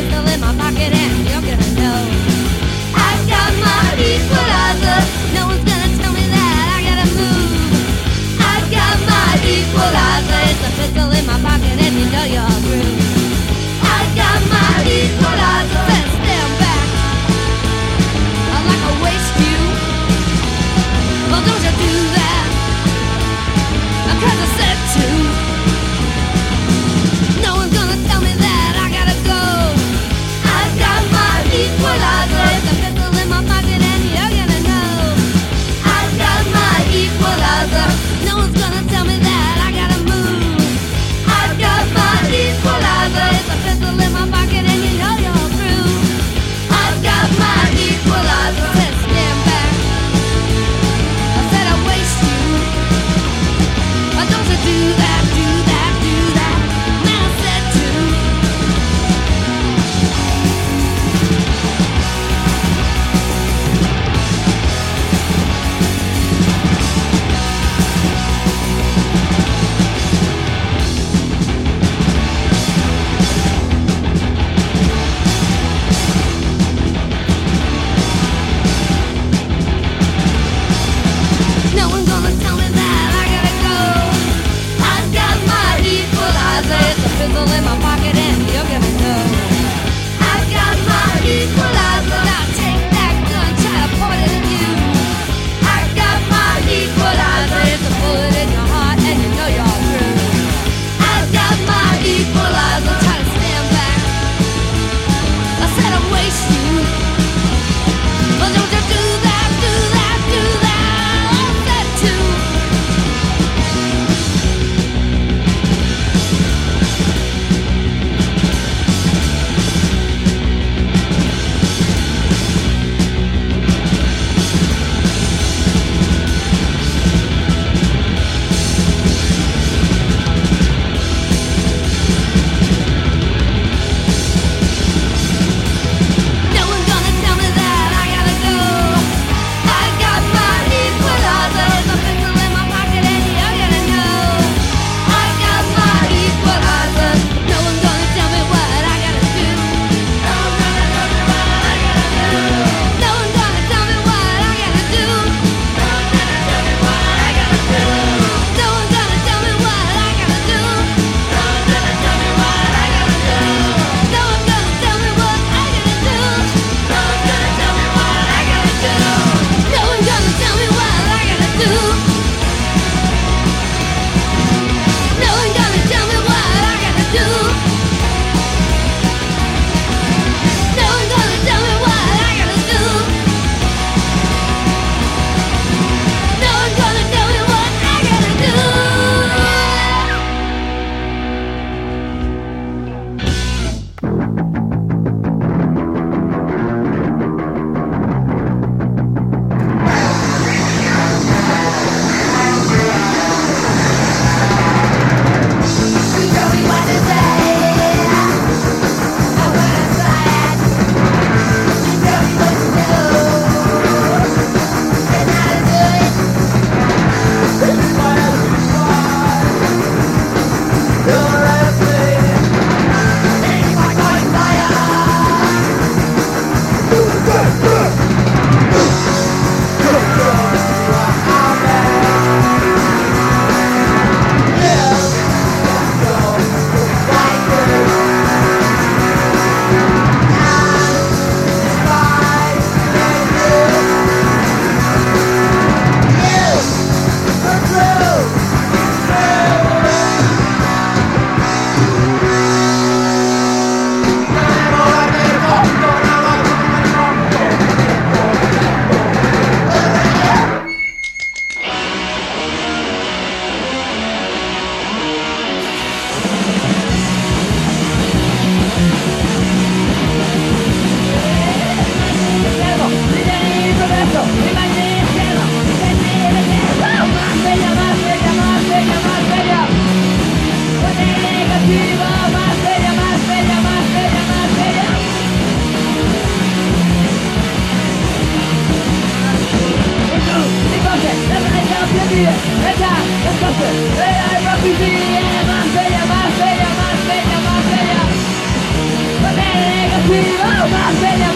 in the limit. Campeón.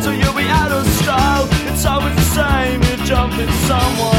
So you'll be out of style. It's always the same, you're jumping someone.